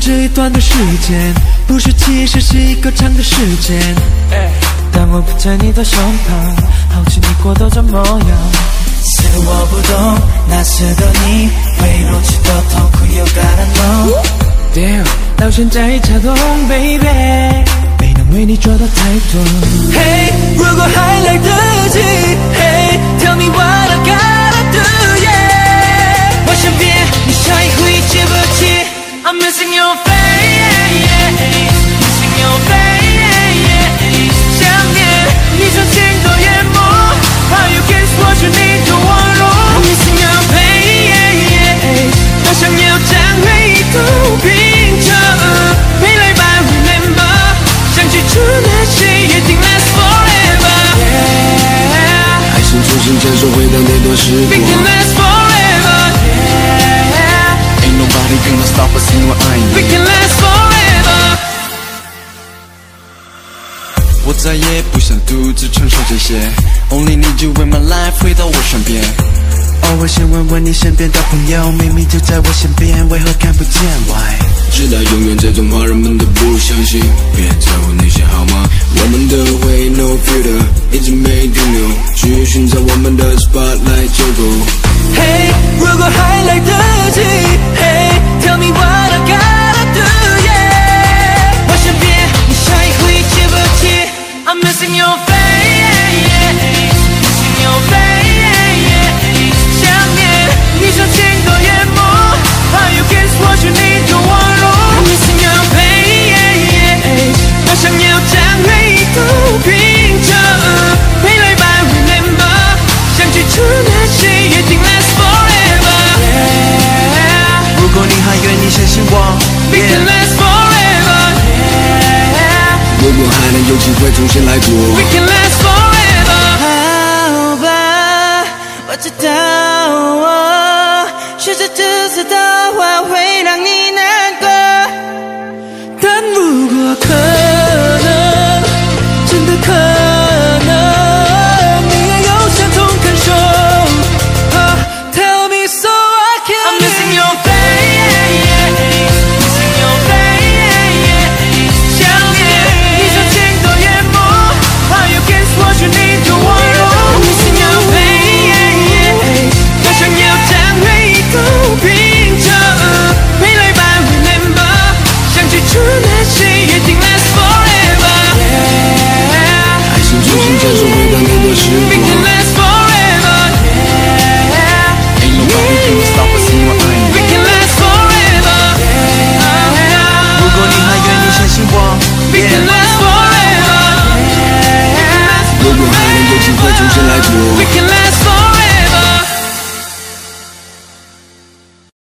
这一段的时间，不是其实是一个长的时间。当我不在你的身旁，好奇你过得怎么样？是我不懂，那时的你会如此的痛苦，You gotta know。Damn，到现在才懂，baby，没能为你做的太多。Hey，如果还来得爱情重新再说回到那段时 We can 光 last forever，yeah。，Ain't nobody gonna stop us，因为爱 We 你。can last forever。我再也不想独自承受这些，Only need you in my life，回到我身边。偶尔想问问你身边的朋友，明明就在我身边，为何看不见？Why？直到永远这种话人们都不相信，别在乎那 woman does 能有机会重新来过